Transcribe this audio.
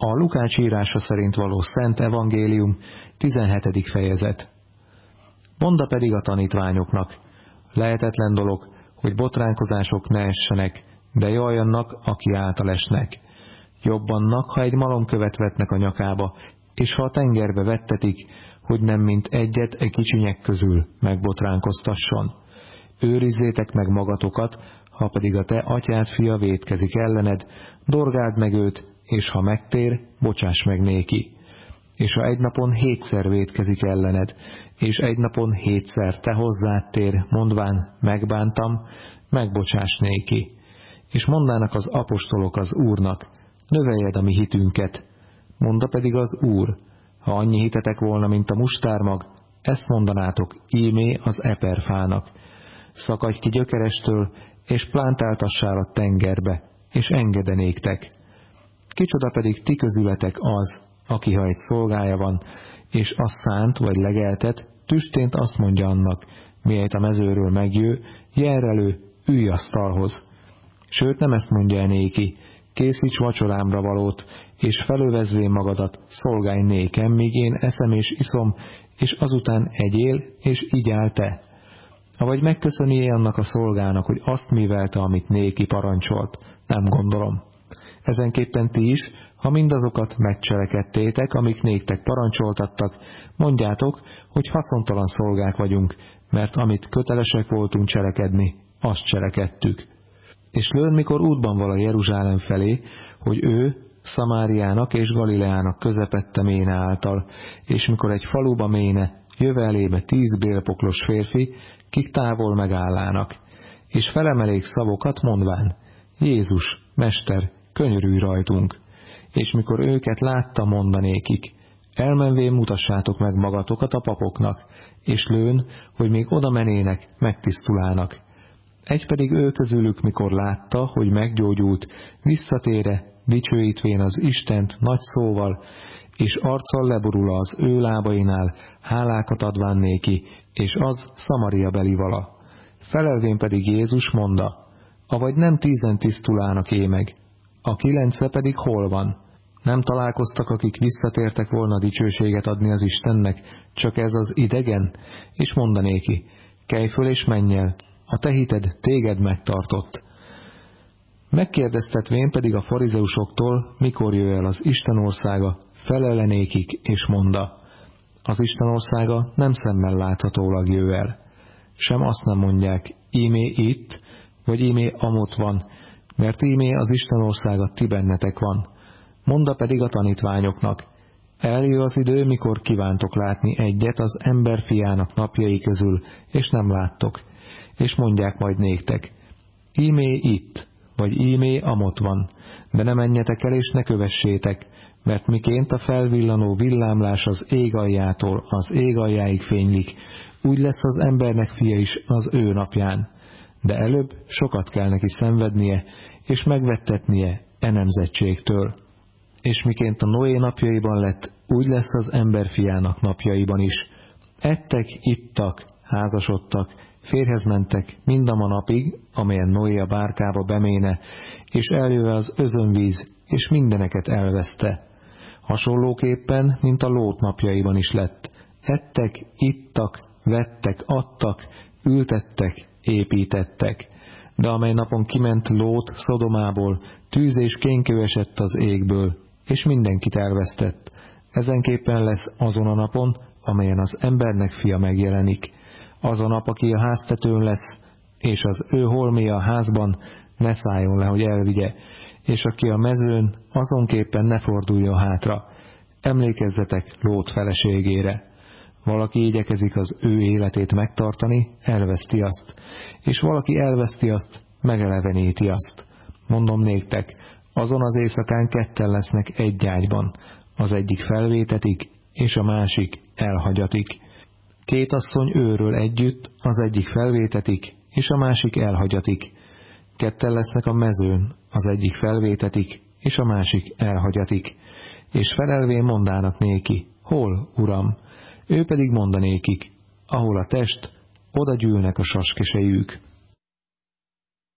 A Lukács írása szerint való Szent Evangélium, 17. fejezet. Monda pedig a tanítványoknak, lehetetlen dolog, hogy botránkozások ne essenek, de jaj annak, aki által esnek. Jobbannak, ha egy malomkövet vetnek a nyakába, és ha a tengerbe vettetik, hogy nem mint egyet egy kicsinyek közül megbotránkoztasson. Őrizzétek meg magatokat, ha pedig a te atyád fia vétkezik ellened, dorgáld meg őt, és ha megtér, bocsáss meg néki. És ha egy napon hétszer vétkezik ellened, és egy napon hétszer te hozzád tér, mondván, megbántam, megbocsáss néki. És mondának az apostolok az Úrnak, növeljed a mi hitünket. Monda pedig az Úr, ha annyi hitetek volna, mint a mustármag, ezt mondanátok, ímé az eperfának. Szakadj ki gyökerestől, és plántáltassál a tengerbe, és engedenéktek. Kicsoda pedig ti közületek az, aki ha egy szolgája van, és azt szánt vagy legeltet, tüstént azt mondja annak, miért a mezőről megjő, jelrelő, ülj asztalhoz. Sőt, nem ezt mondja néki, készíts vacsorámra valót, és felövezvén magadat, szolgálj nékem, míg én eszem és iszom, és azután egyél, és így áll te. Avagy megköszöni annak a szolgának, hogy azt művelte, amit néki parancsolt, nem gondolom. Ezenképpen ti is, ha mindazokat megcselekedtétek, amik néktek parancsoltattak, mondjátok, hogy haszontalan szolgák vagyunk, mert amit kötelesek voltunk cselekedni, azt cselekedtük. És lőn, mikor útban vala Jeruzsálem felé, hogy ő Szamáriának és Galileának közepette méne által, és mikor egy faluba méne, jöve elébe tíz bélpoklos férfi, kik távol megállának, és felemelék szavokat mondván, Jézus, Mester, könyörülj rajtunk. És mikor őket látta, mondanékik, elmenvén mutassátok meg magatokat a papoknak, és lőn, hogy még oda menének, megtisztulának. Egy pedig ő közülük, mikor látta, hogy meggyógyult, visszatére, dicsőítvén az Istent nagy szóval, és arccal leborul az ő lábainál, hálákat adván néki, és az Szamaria beli vala. Felelvén pedig Jézus monda, avagy nem tízen tisztulának é meg, a kilence pedig hol van? Nem találkoztak, akik visszatértek volna dicsőséget adni az Istennek, csak ez az idegen? És mondanéki, kelj föl és menj el, a te hited téged megtartott. Megkérdeztetvén pedig a farizeusoktól, mikor jöjj el az Isten országa, felelenékik, és monda, az Isten országa nem szemmel láthatólag jöjj el. Sem azt nem mondják, ímé itt, vagy ímé amott van, mert ímé az Isten országa ti bennetek van. Monda pedig a tanítványoknak, eljö az idő, mikor kívántok látni egyet az emberfiának napjai közül, és nem láttok, és mondják majd néktek, ímé itt, vagy ímé amott van, de ne menjetek el és ne kövessétek, mert miként a felvillanó villámlás az ég aljától az ég aljáig fénylik, úgy lesz az embernek fia is az ő napján. De előbb sokat kell neki szenvednie, és megvettetnie e nemzetségtől. És miként a Noé napjaiban lett, úgy lesz az emberfiának napjaiban is. Ettek, ittak, házasodtak, férhez mentek mind a napig, amelyen Noé a bárkába beméne, és eljöve az özönvíz, és mindeneket elveszte. Hasonlóképpen, mint a lót napjaiban is lett. Ettek, ittak, vettek, adtak, ültettek, építettek. De amely napon kiment lót Szodomából, tűz és kénkő esett az égből, és mindenkit elvesztett. Ezenképpen lesz azon a napon, amelyen az embernek fia megjelenik. Az a nap, aki a háztetőn lesz, és az ő holmia a házban, ne szálljon le, hogy elvigye, és aki a mezőn, azonképpen ne forduljon hátra. Emlékezzetek Lót feleségére. Valaki igyekezik az ő életét megtartani, elveszti azt, és valaki elveszti azt, megeleveníti azt. Mondom néktek, azon az éjszakán ketten lesznek egy ágyban, az egyik felvétetik, és a másik elhagyatik. Két asszony őről együtt, az egyik felvétetik, és a másik elhagyatik. Ketten lesznek a mezőn, az egyik felvétetik, és a másik elhagyatik. És felelvén mondának néki, hol, uram? Ő pedig mondanékik, ahol a test, oda gyűlnek a saskesejük.